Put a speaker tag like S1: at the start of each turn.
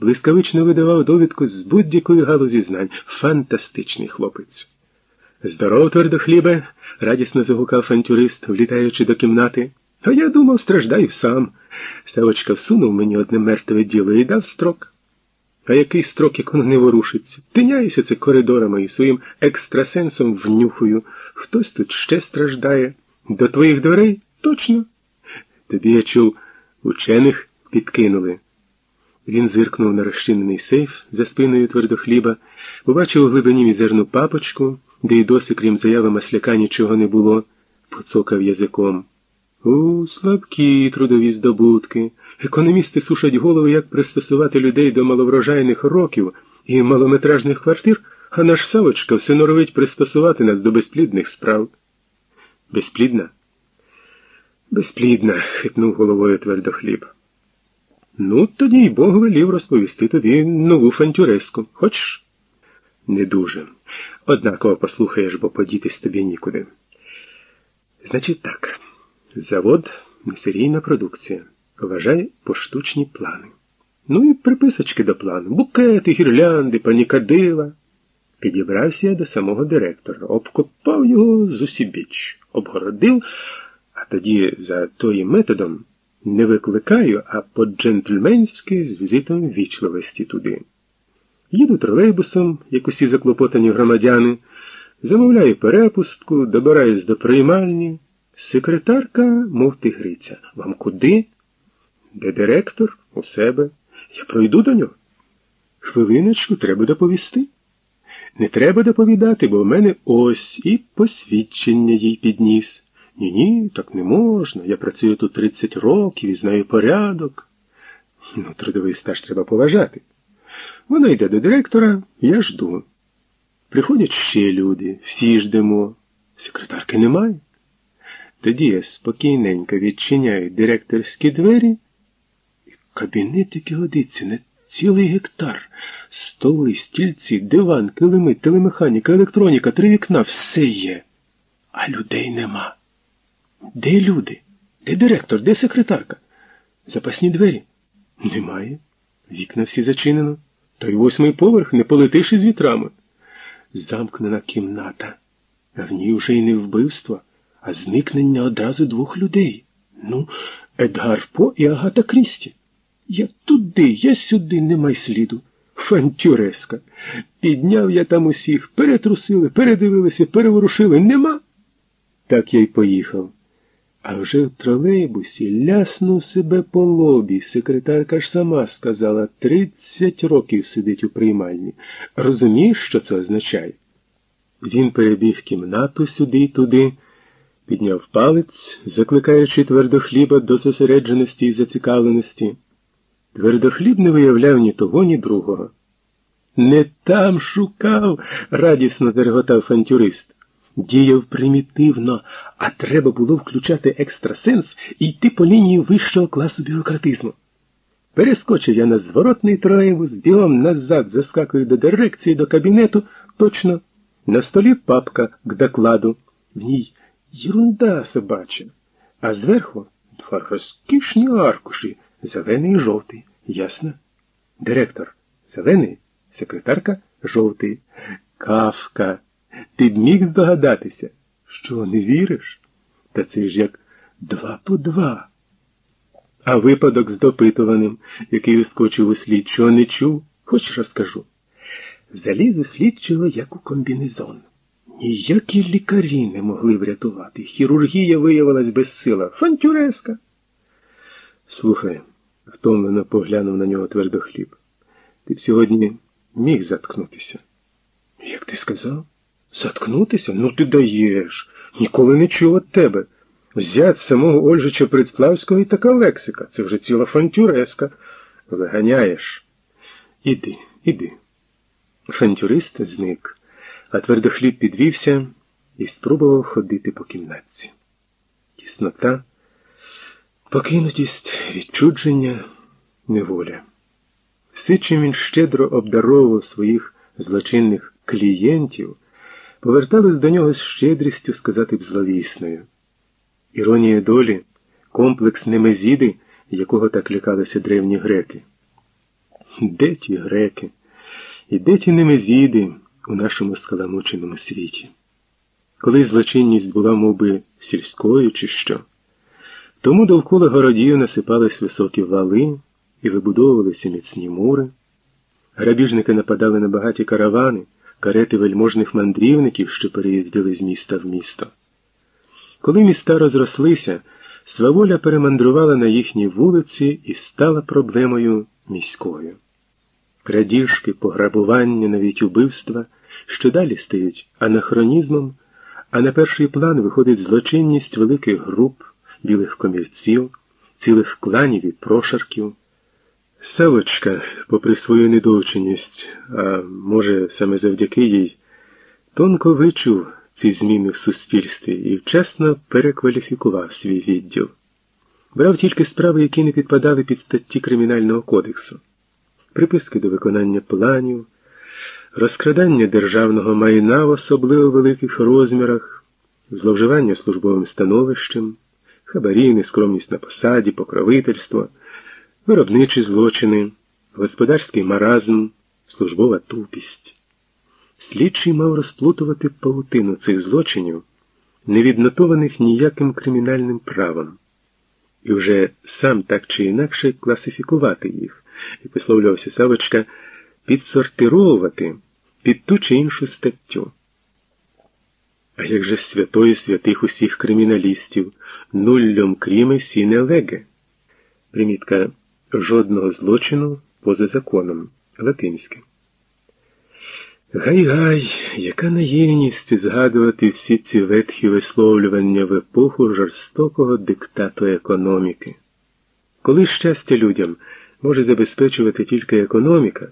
S1: блискавично видавав довідку з будь-якої галузі знань. Фантастичний хлопець. Здоров, твердохлібе, радісно загукав фантюрист, влітаючи до кімнати. А я думав, страждаю сам. Савочка всунув мені одне мертве діло і дав строк. А який строк, як воно не ворушиться? Тиняюся це коридорами і своїм екстрасенсом внюхую. Хтось тут ще страждає. До твоїх дверей? Точно. Тобі я чув, учених підкинули. Він зиркнув на розчинений сейф за спиною твердохліба, побачив у глибині мізерну папочку, де й досі, крім заяви масляка, нічого не було, поцокав язиком. У, слабкі трудові здобутки. Економісти сушать голови, як пристосувати людей до маловрожайних років і малометражних квартир, а наш Савочка все норовить пристосувати нас до безплідних справ. Безплідна? Безплідна, хитнув головою твердо хліб. Ну, тоді й Бог велів розповісти тобі нову фантюреску. Хочеш? Не дуже. Однаково послухаєш, бо подітись тобі нікуди. Значить так, завод, несерійна продукція. Вважай поштучні плани. Ну і приписочки до плану. Букети, гірлянди, панікадила. Підібрався я до самого директора, обкопав його з усібіч, обгородив, а тоді за тоїм методом не викликаю, а по-джентльменськи з візитом вічливості туди. Їду тролейбусом, як усі заклопотані громадяни, замовляю перепустку, добираюсь до приймальні. Секретарка, мов тигриця. Вам куди? Де директор? У себе. Я пройду до нього. Хвилиночку треба доповісти. Не треба доповідати, бо в мене ось і посвідчення їй підніс. Ні, ні, так не можна. Я працюю тут 30 років і знаю порядок. Ну, трудовий стаж треба поважати. Вона йде до директора, я жду. Приходять ще люди, всі ждемо. Секретарки немає. Тоді я спокійненько відчиняю директорські двері. Кабінет, який годиться, не цілий гектар. Столи, стільці, диван, килими, телемеханіка, електроніка, три вікна, все є. А людей нема. Де люди? Де директор? Де секретарка? Запасні двері? Немає. Вікна всі зачинено. Та й восьмий поверх не полетиш із вітрами. Замкнена кімната, в ній уже й не вбивство, а зникнення одразу двох людей. Ну, Едгар По і Агата Крісті. Я туди, я сюди, нема сліду. Фантюреска. Підняв я там усіх, перетрусили, передивилися, переворушили. Нема. Так я й поїхав. А вже в тролейбусі ляснув себе по лобі. Секретарка ж сама сказала, тридцять років сидить у приймальні. Розумієш, що це означає? Він перебіг кімнату сюди й туди, підняв палець, закликаючи твердохліба до зосередженості і зацікавленості. Твердохліб не виявляв ні того, ні другого. Не там шукав, радісно зареготав фантюрист. Діяв примітивно, а треба було включати екстрасенс і йти по лінії вищого класу бюрократизму. Перескочив я на зворотний тролейбус, бігом назад заскакую до дирекції, до кабінету, точно, на столі папка к докладу. В ній єрунда собача, а зверху два розкішні аркуші, зелений і жовтий. Ясно? Директор зелений, секретарка жовтий. Кавка. Ти б міг здогадатися? Що, не віриш? Та це ж як два по два. А випадок з допитуваним, який ускочив у слідчого, не чув, хоч розкажу. Заліз у слідчого, як у комбінезон. Ніякі лікарі не могли врятувати. Хірургія виявилась безсила. Фантюреска. Слухай, втомлено поглянув на нього твердохліб. Ти б сьогодні міг заткнутися. Як ти сказав? Заткнутися? Ну ти даєш. Ніколи не чув від тебе. Взять самого Ольжича Предславського і така лексика. Це вже ціла фантюреска. Виганяєш. Іди, іди. Фантюрист зник, а твердохліб підвівся і спробував ходити по кімнатці. Тіснота, покинутість, відчудження, неволя. Все, чим він щедро обдаровував своїх злочинних клієнтів, повертались до нього з щедрістю сказати б зловісною. Іронія долі, комплекс Немезіди, якого так лякалися древні греки. Де ті греки? І де ті немезіди у нашому скаламученому світі? Коли злочинність була мов би, сільською, чи що? Тому довкола городів насипались високі вали і вибудовувалися міцні мури. Грабіжники нападали на багаті каравани, карети вельможних мандрівників, що переїздили з міста в місто. Коли міста розрослися, сваволя перемандрувала на їхні вулиці і стала проблемою міською. Крадіжки, пограбування, навіть убивства, що далі стають анахронізмом, а на перший план виходить злочинність великих груп, білих комірців, цілих кланів і прошарків. Савочка, попри свою недовченість, а може, саме завдяки їй, тонко вичув ці зміни в суспільстві і вчасно перекваліфікував свій відділ. Брав тільки справи, які не підпадали під статті Кримінального кодексу, приписки до виконання планів, розкрадання державного майна в особливо великих розмірах, зловживання службовим становищем, хабарі, нескромність на посаді, покровительство виробничі злочини, господарський маразм, службова тупість. Слідчий мав розплутувати павутину цих злочинів, не віднотованих ніяким кримінальним правом, і вже сам так чи інакше класифікувати їх, і висловлювався Савочка, підсортировувати під ту чи іншу статтю. А як же святої святих усіх криміналістів, нулльом кріми сіне леге? Примітка жодного злочину поза законом. Латинське. Гай-гай, яка наївність згадувати всі ці ветхі висловлювання в епоху жорстокого диктату економіки. Коли щастя людям може забезпечувати тільки економіка,